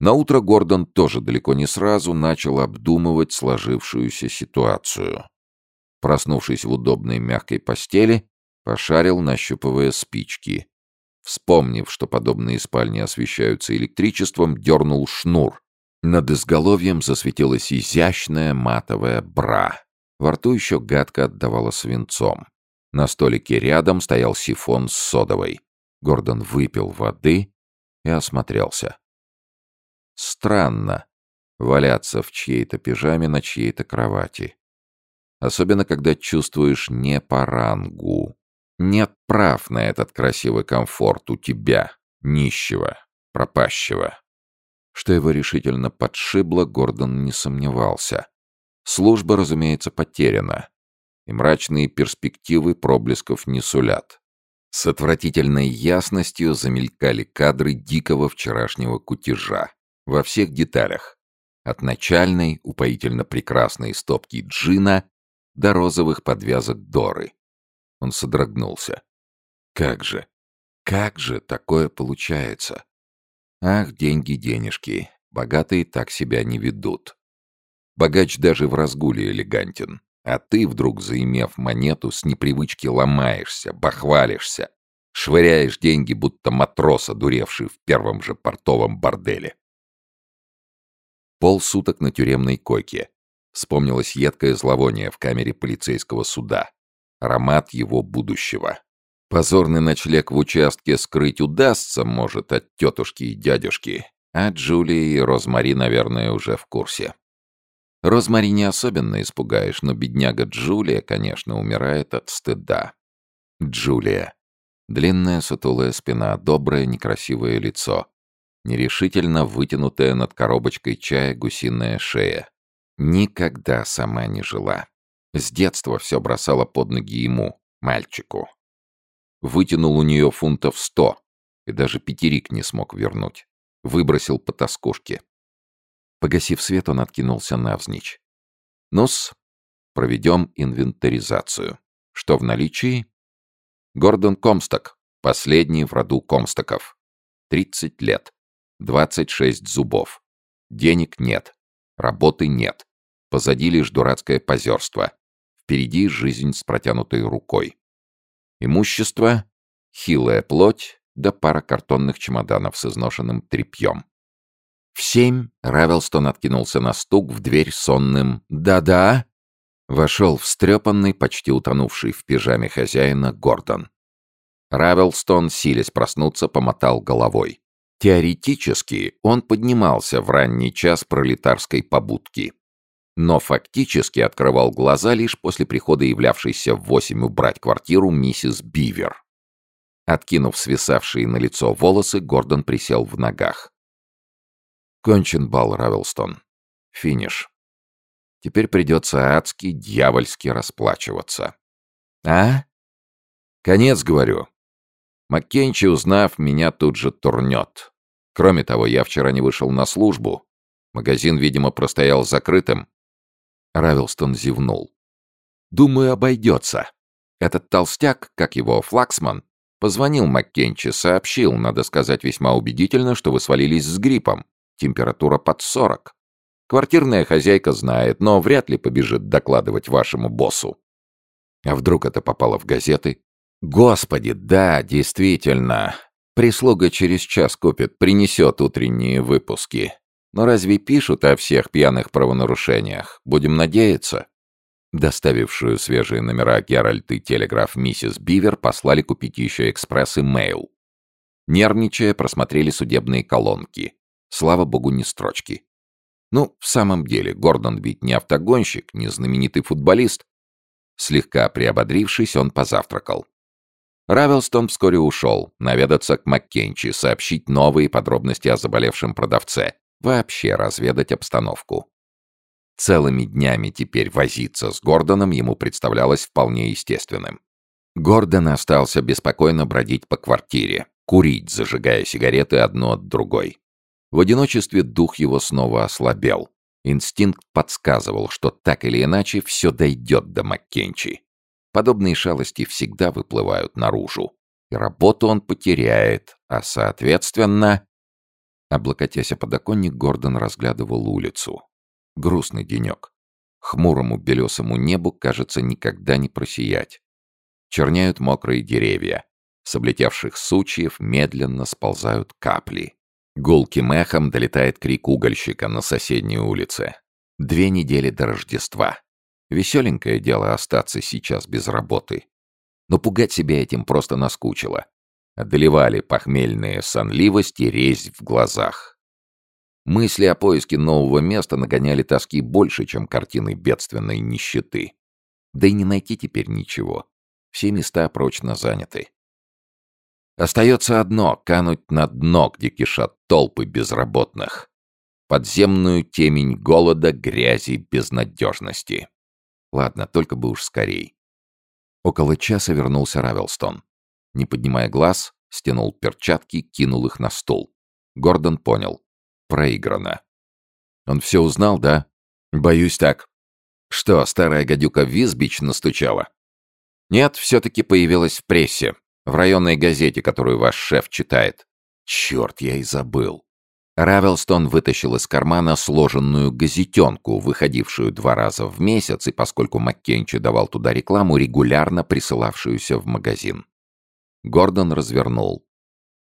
Наутро Гордон тоже далеко не сразу начал обдумывать сложившуюся ситуацию. Проснувшись в удобной мягкой постели, пошарил, нащупывая спички. Вспомнив, что подобные спальни освещаются электричеством, дернул шнур. Над изголовьем засветилась изящная матовая бра. Во рту еще гадко отдавало свинцом. На столике рядом стоял сифон с содовой. Гордон выпил воды и осмотрелся. Странно валяться в чьей-то пижаме на чьей-то кровати. Особенно, когда чувствуешь не по рангу. Нет прав на этот красивый комфорт у тебя, нищего, пропащего. Что его решительно подшибло, Гордон не сомневался. Служба, разумеется, потеряна. И мрачные перспективы проблесков не сулят. С отвратительной ясностью замелькали кадры дикого вчерашнего кутежа во всех деталях. От начальной, упоительно прекрасной стопки джина до розовых подвязок Доры. Он содрогнулся. Как же, как же такое получается? Ах, деньги-денежки, богатые так себя не ведут. Богач даже в разгуле элегантен, а ты, вдруг заимев монету, с непривычки ломаешься, бахвалишься, швыряешь деньги, будто матрос, одуревший в первом же портовом борделе. Полсуток на тюремной койке. Вспомнилось едкое зловоние в камере полицейского суда. Аромат его будущего. Позорный ночлег в участке скрыть удастся, может, от тетушки и дядюшки. А Джулия и Розмари, наверное, уже в курсе. Розмари не особенно испугаешь, но бедняга Джулия, конечно, умирает от стыда. Джулия. Длинная сутулая спина, доброе некрасивое лицо нерешительно вытянутая над коробочкой чая гусиная шея. Никогда сама не жила. С детства все бросала под ноги ему, мальчику. Вытянул у нее фунтов сто, и даже пятерик не смог вернуть. Выбросил по тоскушке. Погасив свет, он откинулся навзничь. Ну-с, проведем инвентаризацию. Что в наличии? Гордон Комсток, последний в роду Комстоков. 30 лет. 26 зубов. Денег нет. Работы нет. Позади лишь дурацкое позерство. Впереди жизнь с протянутой рукой. Имущество — хилая плоть да пара картонных чемоданов с изношенным тряпьем. В семь Равелстон откинулся на стук в дверь сонным «Да-да!» Вошел встрепанный, почти утонувший в пижаме хозяина Гордон. Равелстон, силясь проснуться, помотал головой. Теоретически он поднимался в ранний час пролетарской побудки, но фактически открывал глаза лишь после прихода являвшейся в восемь убрать квартиру миссис Бивер. Откинув свисавшие на лицо волосы, Гордон присел в ногах. Кончен бал, Равелстон. Финиш. Теперь придется адски, дьявольски расплачиваться. А? Конец, говорю. Маккенчи, узнав, меня тут же турнет. Кроме того, я вчера не вышел на службу. Магазин, видимо, простоял закрытым. Равилстон зевнул. «Думаю, обойдется. Этот толстяк, как его, Флаксман, позвонил Маккенчи, сообщил, надо сказать весьма убедительно, что вы свалились с гриппом. Температура под сорок. Квартирная хозяйка знает, но вряд ли побежит докладывать вашему боссу. А вдруг это попало в газеты? Господи, да, действительно. Прислуга через час купит, принесет утренние выпуски. Но разве пишут о всех пьяных правонарушениях? Будем надеяться. Доставившую свежие номера Геральт и телеграф миссис Бивер послали купить еще экспресс и мейл. Нервничая, просмотрели судебные колонки. Слава богу, не строчки. Ну, в самом деле, Гордон ведь не автогонщик, не знаменитый футболист. Слегка приободрившись, он позавтракал. Равелстон вскоре ушел, наведаться к Маккенчи, сообщить новые подробности о заболевшем продавце, вообще разведать обстановку. Целыми днями теперь возиться с Гордоном ему представлялось вполне естественным. Гордон остался беспокойно бродить по квартире, курить, зажигая сигареты одну от другой. В одиночестве дух его снова ослабел. Инстинкт подсказывал, что так или иначе все дойдет до Маккенчи. Подобные шалости всегда выплывают наружу. И работу он потеряет, а, соответственно... Облокотясь о подоконник, Гордон разглядывал улицу. Грустный денек. Хмурому белесому небу, кажется, никогда не просиять. Черняют мокрые деревья. С облетевших сучьев медленно сползают капли. Гулким эхом долетает крик угольщика на соседней улице. Две недели до Рождества. Веселенькое дело остаться сейчас без работы. Но пугать себя этим просто наскучило. Одолевали похмельные сонливость и резь в глазах. Мысли о поиске нового места нагоняли тоски больше, чем картины бедственной нищеты. Да и не найти теперь ничего. Все места прочно заняты. Остается одно — кануть на дно, где кишат толпы безработных. Подземную темень голода, грязи, безнадежности. Ладно, только бы уж скорей. Около часа вернулся Равелстон. Не поднимая глаз, стянул перчатки, кинул их на стол. Гордон понял. Проиграно. Он все узнал, да? Боюсь так. Что, старая гадюка Визбич настучала? Нет, все-таки появилась в прессе. В районной газете, которую ваш шеф читает. Черт, я и забыл. Равелстон вытащил из кармана сложенную газетенку, выходившую два раза в месяц, и поскольку Маккенчи давал туда рекламу, регулярно присылавшуюся в магазин. Гордон развернул.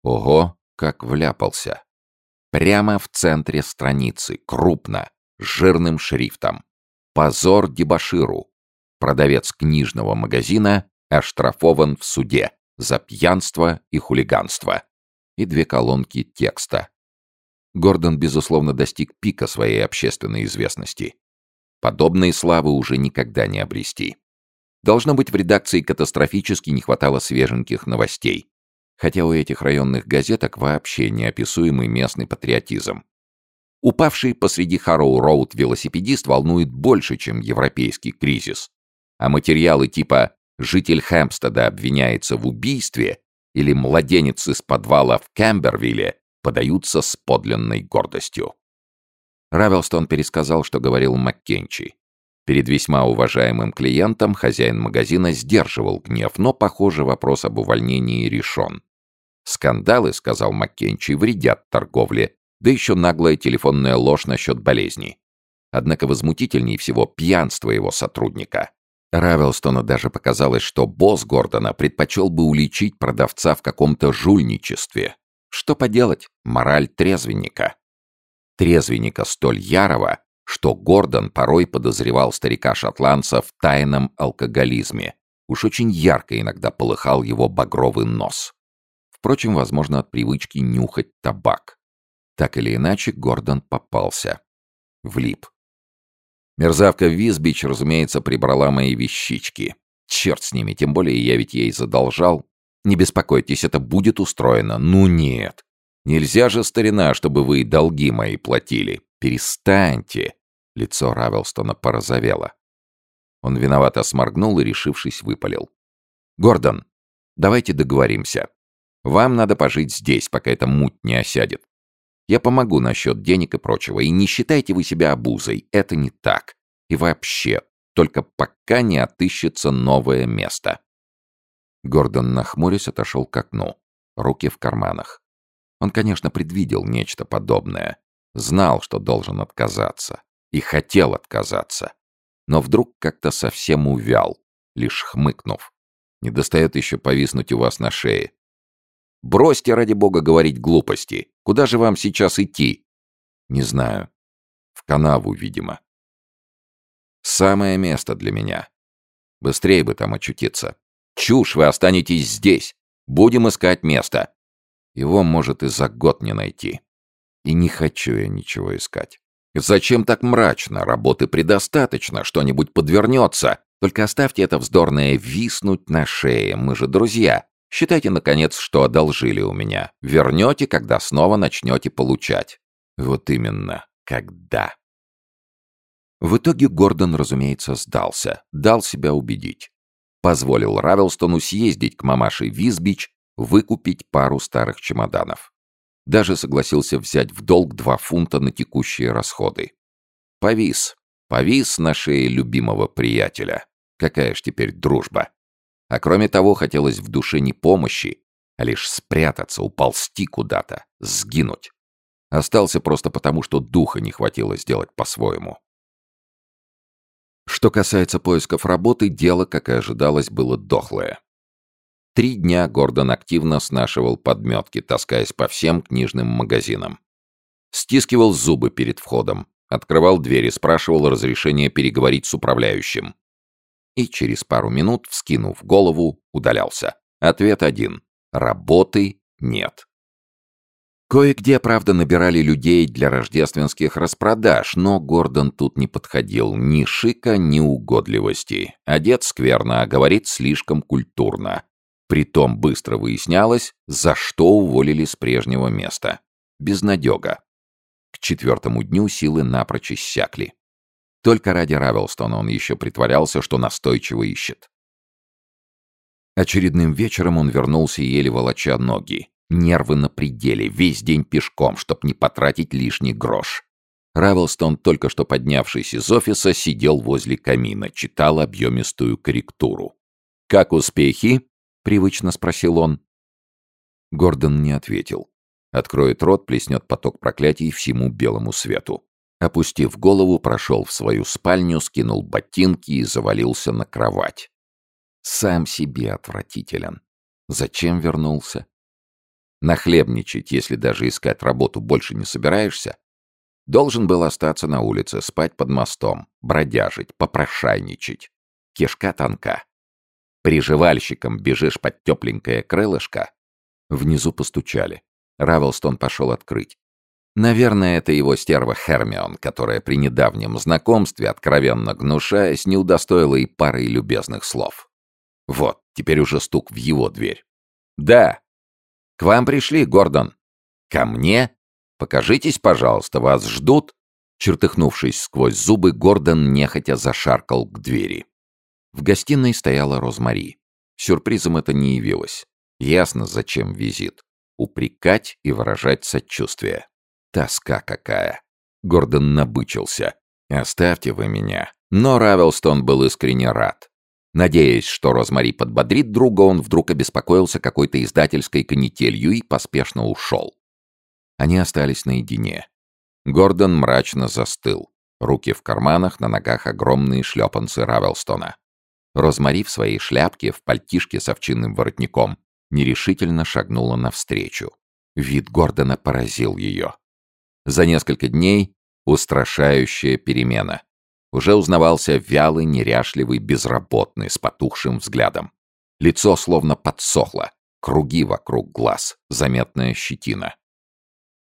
Ого, как вляпался. Прямо в центре страницы, крупно, жирным шрифтом. Позор дебоширу. Продавец книжного магазина оштрафован в суде за пьянство и хулиганство. И две колонки текста. Гордон, безусловно, достиг пика своей общественной известности. Подобные славы уже никогда не обрести. Должно быть, в редакции катастрофически не хватало свеженьких новостей. Хотя у этих районных газеток вообще неописуемый местный патриотизм. Упавший посреди Харроу-Роуд велосипедист волнует больше, чем европейский кризис. А материалы типа «Житель Хэмпстеда обвиняется в убийстве» или «Младенец из подвала в Кэмбервилле» подаются с подлинной гордостью. Равелстон пересказал, что говорил Маккенчи. Перед весьма уважаемым клиентом хозяин магазина сдерживал гнев, но, похоже, вопрос об увольнении решен. «Скандалы, — сказал Маккенчи, — вредят торговле, да еще наглая телефонная ложь насчет болезни. Однако возмутительней всего пьянство его сотрудника. Равелстону даже показалось, что босс Гордона предпочел бы уличить продавца в каком-то жульничестве, что поделать, мораль трезвенника. Трезвенника столь ярого, что Гордон порой подозревал старика-шотландца в тайном алкоголизме. Уж очень ярко иногда полыхал его багровый нос. Впрочем, возможно, от привычки нюхать табак. Так или иначе, Гордон попался. Влип. Мерзавка Визбич, разумеется, прибрала мои вещички. Черт с ними, тем более я ведь ей задолжал. Не беспокойтесь, это будет устроено. Ну нет. Нельзя же, старина, чтобы вы долги мои платили. Перестаньте. Лицо Равелстона порозовело. Он виновато сморгнул и, решившись, выпалил. «Гордон, давайте договоримся. Вам надо пожить здесь, пока эта муть не осядет. Я помогу насчет денег и прочего, и не считайте вы себя обузой. Это не так. И вообще, только пока не отыщется новое место. Гордон, нахмурясь, отошел к окну. Руки в карманах. Он, конечно, предвидел нечто подобное. Знал, что должен отказаться. И хотел отказаться. Но вдруг как-то совсем увял, лишь хмыкнув. Не достает еще повиснуть у вас на шее. Бросьте, ради бога, говорить глупости. Куда же вам сейчас идти? Не знаю. В канаву, видимо. Самое место для меня. Быстрее бы там очутиться. Чушь, вы останетесь здесь. Будем искать место. Его, может, и за год не найти. И не хочу я ничего искать. Зачем так мрачно? Работы предостаточно, что-нибудь подвернется. Только оставьте это вздорное виснуть на шее. Мы же друзья. Считайте, наконец, что одолжили у меня. Вернете, когда снова начнете получать. Вот именно. Когда. В итоге Гордон, разумеется, сдался. Дал себя убедить позволил Равелстону съездить к мамаше Визбич, выкупить пару старых чемоданов. Даже согласился взять в долг два фунта на текущие расходы. Повис. Повис на шее любимого приятеля. Какая ж теперь дружба. А кроме того, хотелось в душе не помощи, а лишь спрятаться, уползти куда-то, сгинуть. Остался просто потому, что духа не хватило сделать по-своему. Что касается поисков работы, дело, как и ожидалось, было дохлое. Три дня Гордон активно снашивал подметки, таскаясь по всем книжным магазинам. Стискивал зубы перед входом, открывал двери, спрашивал разрешения переговорить с управляющим. И через пару минут, вскинув голову, удалялся. Ответ один. Работы нет. Кое-где, правда, набирали людей для рождественских распродаж, но Гордон тут не подходил ни шика, ни угодливости. Одет скверно, а говорит слишком культурно. Притом быстро выяснялось, за что уволили с прежнего места. Безнадега. К четвертому дню силы напрочь иссякли. Только ради Равелстона он еще притворялся, что настойчиво ищет. Очередным вечером он вернулся, еле волоча ноги. Нервы на пределе, весь день пешком, чтоб не потратить лишний грош. Равелстон, только что поднявшись из офиса, сидел возле камина, читал объемистую корректуру. «Как успехи?» — привычно спросил он. Гордон не ответил. Откроет рот, плеснет поток проклятий всему белому свету. Опустив голову, прошел в свою спальню, скинул ботинки и завалился на кровать. Сам себе отвратителен. Зачем вернулся? Нахлебничать, если даже искать работу больше не собираешься? Должен был остаться на улице, спать под мостом, бродяжить, попрошайничать. Кишка тонка. Приживальщиком бежишь под тепленькое крылышко. Внизу постучали. Равелстон пошел открыть. Наверное, это его стерва Хермион, которая при недавнем знакомстве, откровенно гнушаясь, не удостоила и пары любезных слов. Вот, теперь уже стук в его дверь. «Да!» «К вам пришли, Гордон!» «Ко мне? Покажитесь, пожалуйста, вас ждут!» Чертыхнувшись сквозь зубы, Гордон нехотя зашаркал к двери. В гостиной стояла Розмари. Сюрпризом это не явилось. Ясно, зачем визит. Упрекать и выражать сочувствие. Тоска какая. Гордон набычился. «Оставьте вы меня». Но Равелстон был искренне рад. Надеясь, что Розмари подбодрит друга, он вдруг обеспокоился какой-то издательской канителью и поспешно ушел. Они остались наедине. Гордон мрачно застыл. Руки в карманах, на ногах огромные шлепанцы Равелстона. Розмари в своей шляпке, в пальтишке с овчинным воротником, нерешительно шагнула навстречу. Вид Гордона поразил ее. За несколько дней устрашающая перемена. Уже узнавался вялый, неряшливый, безработный, с потухшим взглядом. Лицо словно подсохло, круги вокруг глаз, заметная щетина.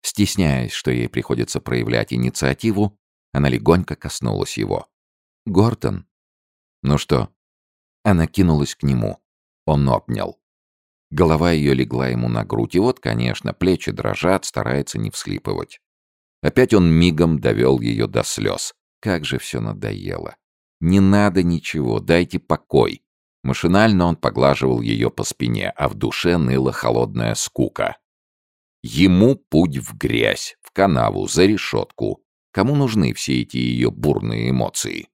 Стесняясь, что ей приходится проявлять инициативу, она легонько коснулась его. «Гордон?» «Ну что?» Она кинулась к нему. Он обнял. Голова ее легла ему на грудь, и вот, конечно, плечи дрожат, старается не всхлипывать. Опять он мигом довел ее до слез. Как же все надоело. Не надо ничего, дайте покой. Машинально он поглаживал ее по спине, а в душе ныла холодная скука. Ему путь в грязь, в канаву, за решетку. Кому нужны все эти ее бурные эмоции?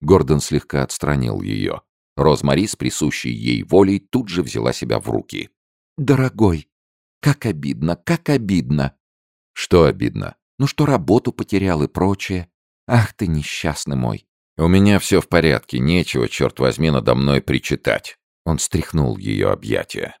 Гордон слегка отстранил ее. Розмари с присущей ей волей тут же взяла себя в руки. «Дорогой, как обидно, как обидно!» «Что обидно?» «Ну что работу потерял и прочее. Ах ты несчастный мой. У меня все в порядке, нечего, черт возьми, надо мной причитать. Он стряхнул ее объятия.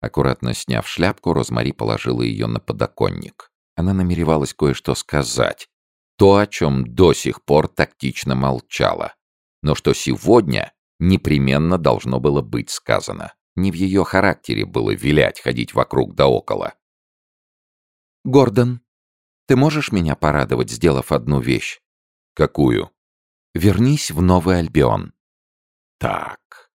Аккуратно сняв шляпку, Розмари положила ее на подоконник. Она намеревалась кое-что сказать. То, о чем до сих пор тактично молчала. Но что сегодня непременно должно было быть сказано. Не в ее характере было вилять, ходить вокруг да около. «Гордон», ты можешь меня порадовать, сделав одну вещь? Какую? Вернись в Новый Альбион. Так.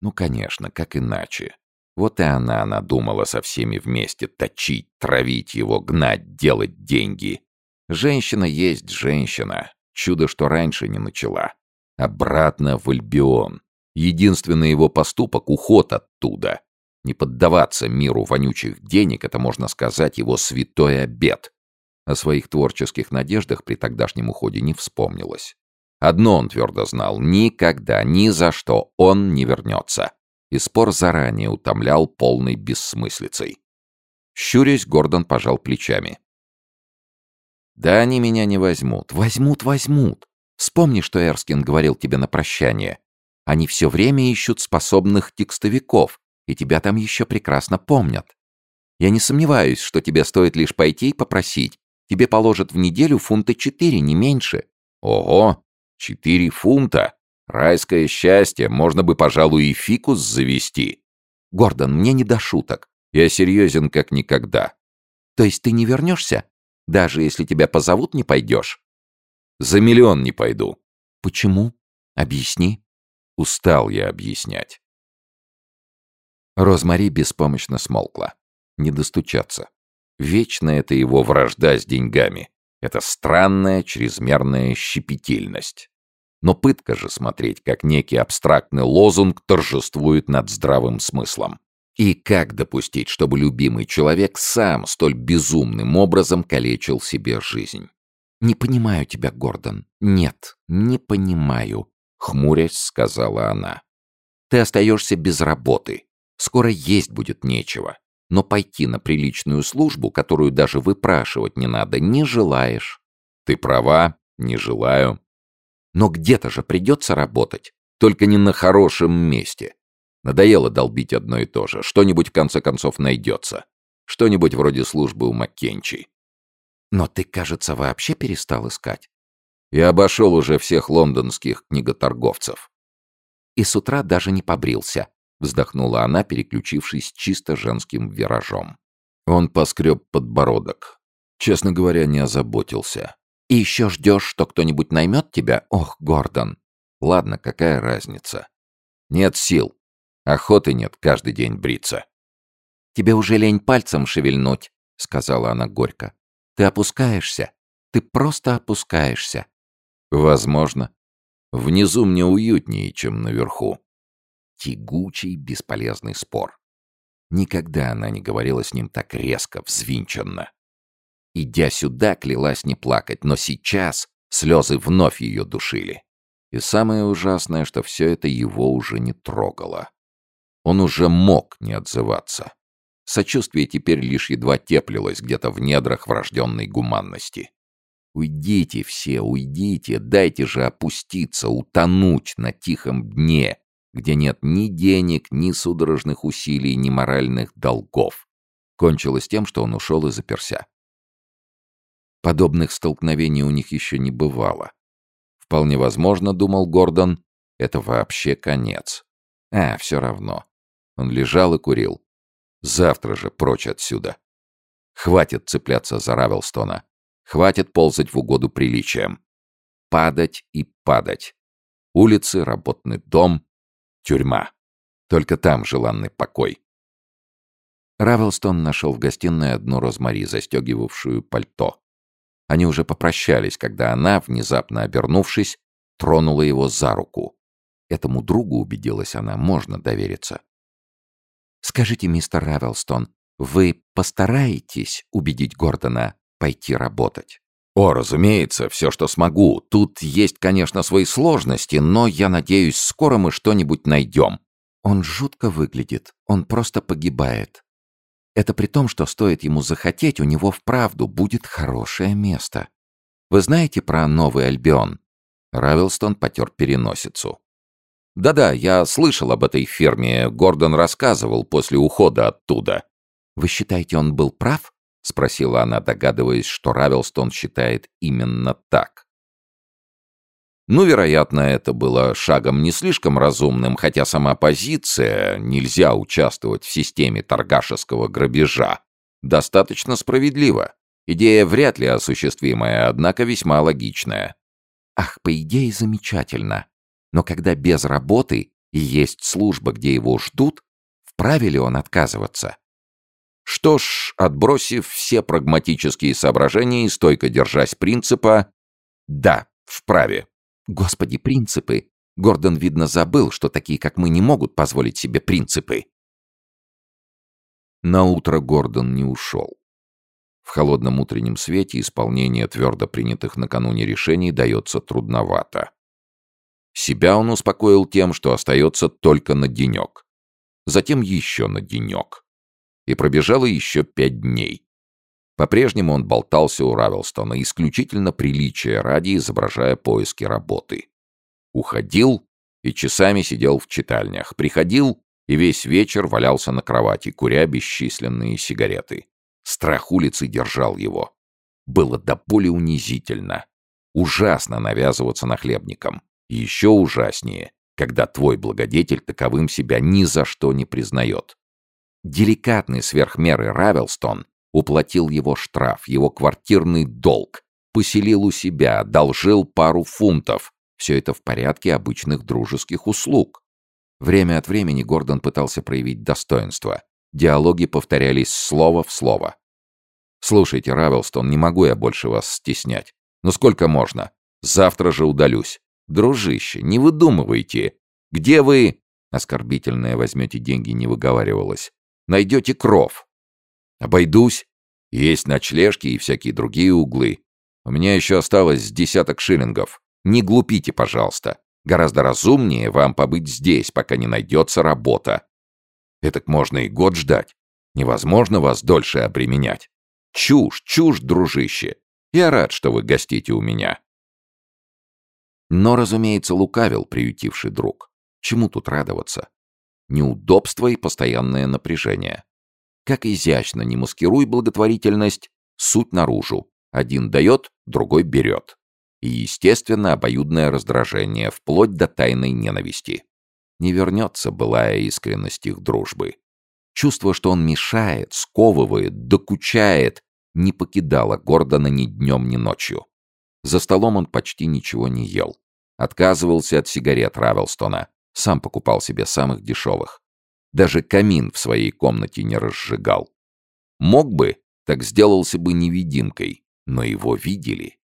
Ну, конечно, как иначе. Вот и она надумала со всеми вместе точить, травить его, гнать, делать деньги. Женщина есть женщина. Чудо, что раньше не начала. Обратно в Альбион. Единственный его поступок — уход оттуда. Не поддаваться миру вонючих денег — это, можно сказать, его святой обет. О своих творческих надеждах при тогдашнем уходе не вспомнилось. Одно он твердо знал — никогда, ни за что он не вернется. И спор заранее утомлял полной бессмыслицей. Щурясь, Гордон пожал плечами. Да они меня не возьмут. Возьмут, возьмут. Вспомни, что Эрскин говорил тебе на прощание. Они все время ищут способных текстовиков, и тебя там еще прекрасно помнят. Я не сомневаюсь, что тебе стоит лишь пойти и попросить. Тебе положат в неделю фунта четыре, не меньше. Ого, четыре фунта. Райское счастье, можно бы, пожалуй, и фикус завести. Гордон, мне не до шуток. Я серьезен как никогда. То есть ты не вернешься? Даже если тебя позовут, не пойдешь? За миллион не пойду. Почему? Объясни. Устал я объяснять. Розмари беспомощно смолкла. Не достучаться. Вечно это его вражда с деньгами. Это странная чрезмерная щепетильность. Но пытка же смотреть, как некий абстрактный лозунг торжествует над здравым смыслом. И как допустить, чтобы любимый человек сам столь безумным образом калечил себе жизнь? «Не понимаю тебя, Гордон. Нет, не понимаю», — хмурясь сказала она. «Ты остаешься без работы. Скоро есть будет нечего. Но пойти на приличную службу, которую даже выпрашивать не надо, не желаешь». «Ты права, не желаю». «Но где-то же придется работать. Только не на хорошем месте. Надоело долбить одно и то же. Что-нибудь в конце концов найдется. Что-нибудь вроде службы у Маккенчи. Но ты, кажется, вообще перестал искать. Я обошел уже всех лондонских книготорговцев. И с утра даже не побрился, вздохнула она, переключившись чисто женским виражом. Он поскреб подбородок. Честно говоря, не озаботился. И еще ждешь, что кто-нибудь наймет тебя? Ох, Гордон. Ладно, какая разница? Нет сил. Охоты нет каждый день бриться. «Тебе уже лень пальцем шевельнуть», — сказала она горько. «Ты опускаешься. Ты просто опускаешься». «Возможно. Внизу мне уютнее, чем наверху». Тягучий, бесполезный спор. Никогда она не говорила с ним так резко, взвинченно. Идя сюда, клялась не плакать, но сейчас слезы вновь ее душили. И самое ужасное, что все это его уже не трогало. Он уже мог не отзываться. Сочувствие теперь лишь едва теплилось где-то в недрах врожденной гуманности. Уйдите все, уйдите, дайте же опуститься, утонуть на тихом дне, где нет ни денег, ни судорожных усилий, ни моральных долгов. Кончилось тем, что он ушел и заперся. Подобных столкновений у них еще не бывало. Вполне возможно, думал Гордон, это вообще конец. А, все равно. Он лежал и курил. Завтра же прочь отсюда. Хватит цепляться за Равелстона. Хватит ползать в угоду приличиям. Падать и падать. Улицы, работный дом, тюрьма. Только там желанный покой. Равелстон нашел в гостиной одну Розмари, застегивавшую пальто. Они уже попрощались, когда она, внезапно обернувшись, тронула его за руку. Этому другу, убедилась она, можно довериться. Скажите, мистер Равелстон, вы постараетесь убедить Гордона пойти работать? О, разумеется, все, что смогу. Тут есть, конечно, свои сложности, но я надеюсь, скоро мы что-нибудь найдем. Он жутко выглядит, он просто погибает. Это при том, что стоит ему захотеть, у него вправду будет хорошее место. Вы знаете про Новый Альбион? Равелстон потер переносицу. Да-да, я слышал об этой ферме, Гордон рассказывал после ухода оттуда. Вы считаете, он был прав? Спросила она, догадываясь, что Равелстон считает именно так. Ну, вероятно, это было шагом не слишком разумным, хотя сама позиция «нельзя участвовать в системе торгашеского грабежа» достаточно справедлива. Идея вряд ли осуществимая, однако весьма логичная. Ах, по идее замечательно. Но когда без работы и есть служба, где его ждут, вправе ли он отказываться? Что ж, отбросив все прагматические соображения и стойко держась принципа «да, вправе». Господи, принципы! Гордон, видно, забыл, что такие, как мы, не могут позволить себе принципы. На утро Гордон не ушел. В холодном утреннем свете исполнение твердо принятых накануне решений дается трудновато. Себя он успокоил тем, что остается только на денек. Затем еще на денек. И пробежало еще пять дней. По-прежнему он болтался у Равелстона, исключительно приличия ради, изображая поиски работы. Уходил и часами сидел в читальнях, приходил и весь вечер валялся на кровати, куря бесчисленные сигареты. Страх улицы держал его. Было до боли унизительно. Ужасно навязываться нахлебникам. еще ужаснее, когда твой благодетель таковым себя ни за что не признает. Деликатный сверхмеры Равелстон уплатил его штраф, его квартирный долг, поселил у себя, одолжил пару фунтов. Все это в порядке обычных дружеских услуг. Время от времени Гордон пытался проявить достоинство. Диалоги повторялись слово в слово. «Слушайте, Равелстон, не могу я больше вас стеснять. Но сколько можно? Завтра же удалюсь. Дружище, не выдумывайте. Где вы...» Оскорбительное «возьмете деньги» не выговаривалось. «Найдете кров. Обойдусь. Есть ночлежки и всякие другие углы. У меня еще осталось десяток шиллингов. Не глупите, пожалуйста. Гораздо разумнее вам побыть здесь, пока не найдется работа. Этак можно и год ждать. Невозможно вас дольше обременять. Чушь, чушь, дружище. Я рад, что вы гостите у меня. Но, разумеется, лукавил приютивший друг. Чему тут радоваться? Неудобство и постоянное напряжение. Как изящно не маскируй благотворительность, суть наружу. Один дает, другой берет. И, естественно, обоюдное раздражение, вплоть до тайной ненависти. Не вернется былая искренность их дружбы. Чувство, что он мешает, сковывает, докучает, не покидало Гордона ни днем, ни ночью. За столом он почти ничего не ел. Отказывался от сигарет Равелстона. Сам покупал себе самых дешевых. Даже камин в своей комнате не разжигал. Мог бы, так сделался бы невидимкой, но его видели.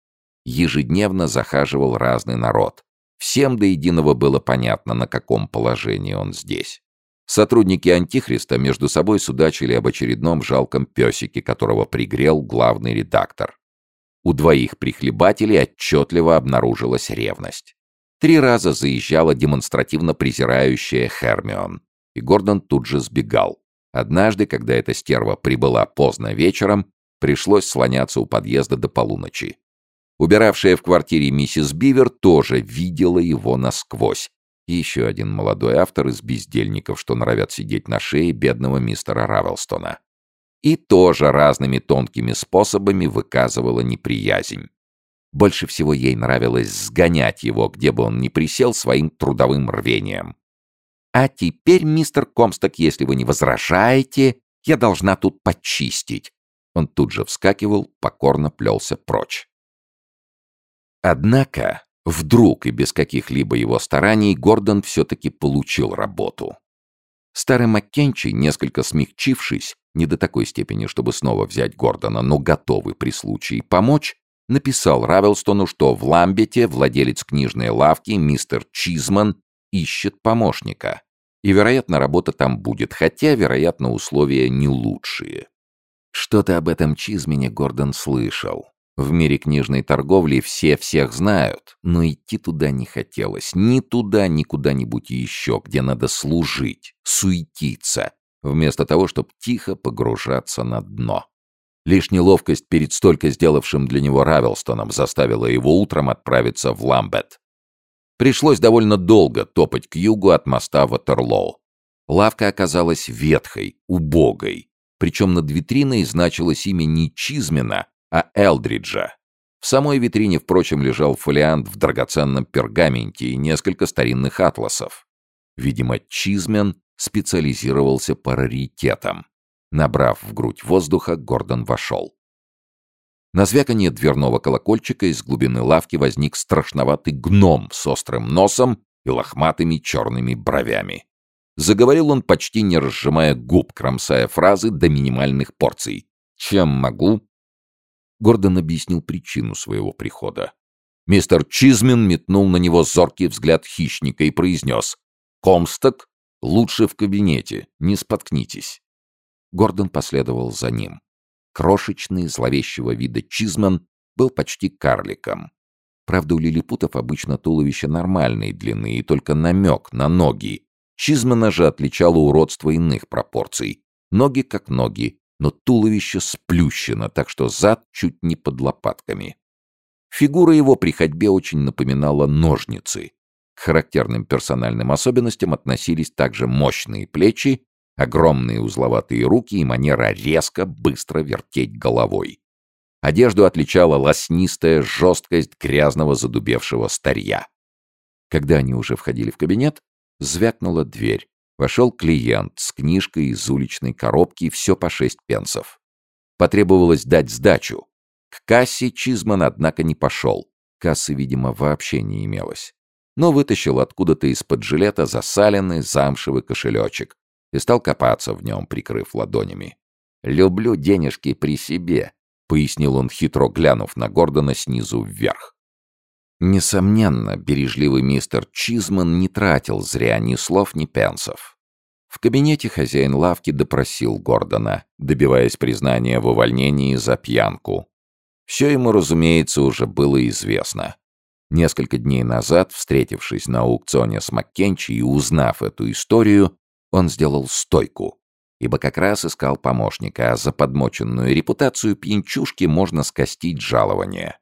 Ежедневно захаживал разный народ. Всем до единого было понятно, на каком положении он здесь. Сотрудники Антихриста между собой судачили об очередном жалком песике, которого пригрел главный редактор. У двоих прихлебателей отчетливо обнаружилась ревность. Три раза заезжала демонстративно презирающая Хермион и Гордон тут же сбегал. Однажды, когда эта стерва прибыла поздно вечером, пришлось слоняться у подъезда до полуночи. Убиравшая в квартире миссис Бивер тоже видела его насквозь. И еще один молодой автор из бездельников, что норовят сидеть на шее бедного мистера Равелстона. И тоже разными тонкими способами выказывала неприязнь. Больше всего ей нравилось сгонять его, где бы он ни присел, своим трудовым рвением. А теперь, мистер Комсток, если вы не возражаете, я должна тут почистить. Он тут же вскакивал, покорно плелся прочь. Однако, вдруг и без каких-либо его стараний, Гордон все-таки получил работу. Старый Маккенчи, несколько смягчившись, не до такой степени, чтобы снова взять Гордона, но готовый при случае помочь, написал Равелстону, что в Ламбете владелец книжной лавки мистер Чизман ищет помощника. И, вероятно, работа там будет, хотя, вероятно, условия не лучшие. Что-то об этом Чизмене Гордон слышал. В мире книжной торговли все всех знают, но идти туда не хотелось. Ни туда, ни куда-нибудь еще, где надо служить, суетиться, вместо того, чтобы тихо погружаться на дно. Лишь неловкость перед столько сделавшим для него Равелстоном заставила его утром отправиться в Ламбет. Пришлось довольно долго топать к югу от моста Ватерлоу. Лавка оказалась ветхой, убогой. Причем над витриной значилось имя не Чизмена, а Элдриджа. В самой витрине, впрочем, лежал фолиант в драгоценном пергаменте и несколько старинных атласов. Видимо, Чизмен специализировался по раритетам. Набрав в грудь воздуха, Гордон вошел. На звяканье дверного колокольчика из глубины лавки возник страшноватый гном с острым носом и лохматыми черными бровями. Заговорил он, почти не разжимая губ, кромсая фразы до минимальных порций. «Чем могу?» Гордон объяснил причину своего прихода. Мистер Чизмен метнул на него зоркий взгляд хищника и произнес «Комсток, лучше в кабинете, не споткнитесь». Гордон последовал за ним. Крошечный, зловещего вида Чизман был почти карликом. Правда, у лилипутов обычно туловище нормальной длины и только намек на ноги. Чизмана же отличало уродство иных пропорций. Ноги как ноги, но туловище сплющено, так что зад чуть не под лопатками. Фигура его при ходьбе очень напоминала ножницы. К характерным персональным особенностям относились также мощные плечи, огромные узловатые руки и манера резко, быстро вертеть головой. Одежду отличала лоснистая жесткость грязного задубевшего старья. Когда они уже входили в кабинет, звякнула дверь. Вошел клиент с книжкой из уличной коробки, все по шесть пенсов. Потребовалось дать сдачу. К кассе Чизман, однако, не пошел. Кассы, видимо, вообще не имелось. Но вытащил откуда-то из-под жилета засаленный замшевый кошелечек и стал копаться в нем, прикрыв ладонями. «Люблю денежки при себе», — пояснил он, хитро глянув на Гордона снизу вверх. Несомненно, бережливый мистер Чизман не тратил зря ни слов, ни пенсов. В кабинете хозяин лавки допросил Гордона, добиваясь признания в увольнении за пьянку. Все ему, разумеется, уже было известно. Несколько дней назад, встретившись на аукционе с Маккенчи и узнав эту историю, он сделал стойку, ибо как раз искал помощника, а за подмоченную репутацию пьянчушки можно скостить жалование.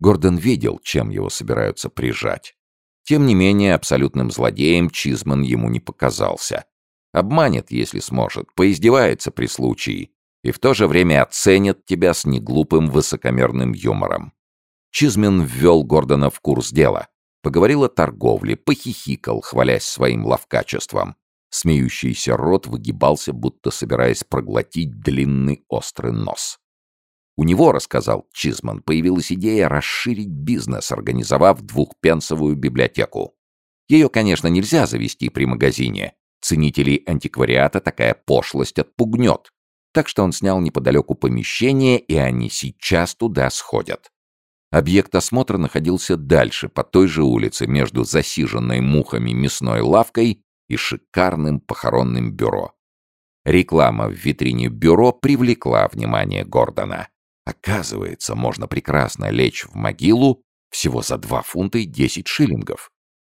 Гордон видел, чем его собираются прижать. Тем не менее, абсолютным злодеем Чизман ему не показался. Обманет, если сможет, поиздевается при случае и в то же время оценит тебя с неглупым высокомерным юмором. Чизмен ввел Гордона в курс дела, поговорил о торговле, похихикал, хвалясь своим ловкачеством. Смеющийся рот выгибался, будто собираясь проглотить длинный острый нос. У него, рассказал Чизман, появилась идея расширить бизнес, организовав двухпенсовую библиотеку. Ее, конечно, нельзя завести при магазине. Ценителей антиквариата такая пошлость отпугнет. Так что он снял неподалеку помещение, и они сейчас туда сходят. Объект осмотра находился дальше, по той же улице, между засиженной мухами мясной лавкой и шикарным похоронным бюро. Реклама в витрине бюро привлекла внимание Гордона. Оказывается, можно прекрасно лечь в могилу всего за 2 фунта и 10 шиллингов.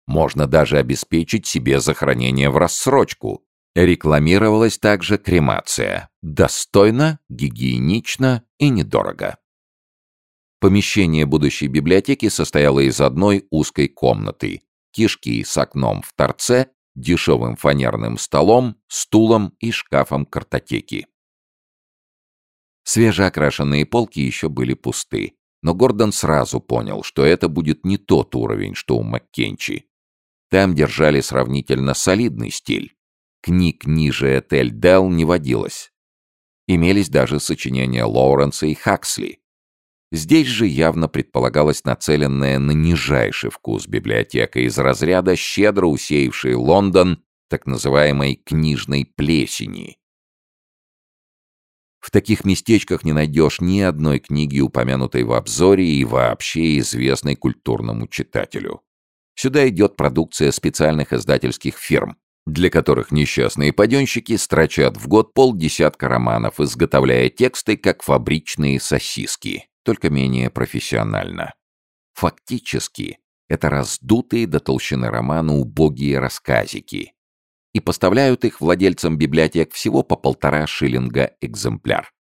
Можно даже обеспечить себе захоронение в рассрочку. Рекламировалась также кремация. Достойно, гигиенично и недорого. Помещение будущей библиотеки состояло из одной узкой комнаты, кишки с окном в торце, дешевым фанерным столом, стулом и шкафом картотеки. Свежеокрашенные полки еще были пусты, но Гордон сразу понял, что это будет не тот уровень, что у Маккенчи. Там держали сравнительно солидный стиль. Книг ниже Этель Делл не водилось. Имелись даже сочинения Лоуренса и Хаксли. Здесь же явно предполагалась нацеленная на нижайший вкус библиотека из разряда, щедро усеявшей Лондон так называемой «книжной плесени», в таких местечках не найдешь ни одной книги, упомянутой в обзоре и вообще известной культурному читателю. Сюда идет продукция специальных издательских фирм, для которых несчастные паденщики строчат в год полдесятка романов, изготовляя тексты как фабричные сосиски, только менее профессионально. Фактически, это раздутые до толщины романа убогие рассказики, и поставляют их владельцам библиотек всего по полтора шиллинга экземпляр.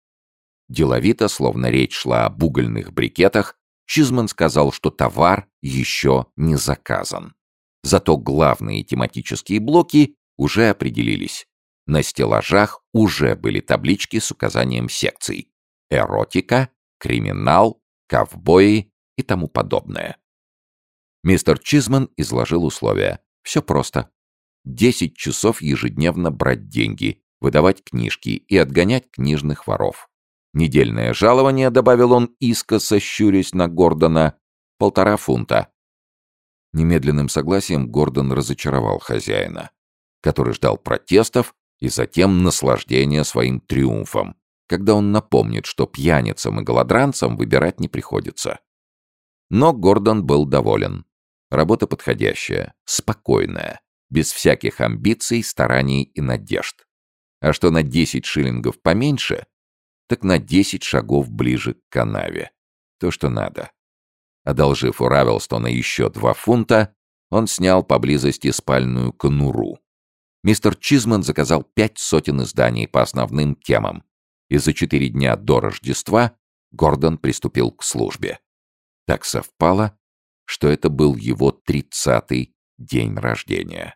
Деловито, словно речь шла об угольных брикетах, Чизман сказал, что товар еще не заказан. Зато главные тематические блоки уже определились. На стеллажах уже были таблички с указанием секций. Эротика, криминал, ковбои и тому подобное. Мистер Чизман изложил условия. Все просто. 10 часов ежедневно брать деньги, выдавать книжки и отгонять книжных воров. Недельное жалование, добавил он, искоса щурясь на Гордона, полтора фунта. Немедленным согласием Гордон разочаровал хозяина, который ждал протестов и затем наслаждения своим триумфом, когда он напомнит, что пьяницам и голодранцам выбирать не приходится. Но Гордон был доволен. Работа подходящая, спокойная, без всяких амбиций, стараний и надежд. А что на 10 шиллингов поменьше, так на 10 шагов ближе к канаве. То, что надо. Одолжив у Равелстона еще два фунта, он снял поблизости спальную конуру. Мистер Чизман заказал пять сотен изданий по основным темам и за четыре дня до Рождества Гордон приступил к службе. Так совпало, что это был его тридцатый день рождения.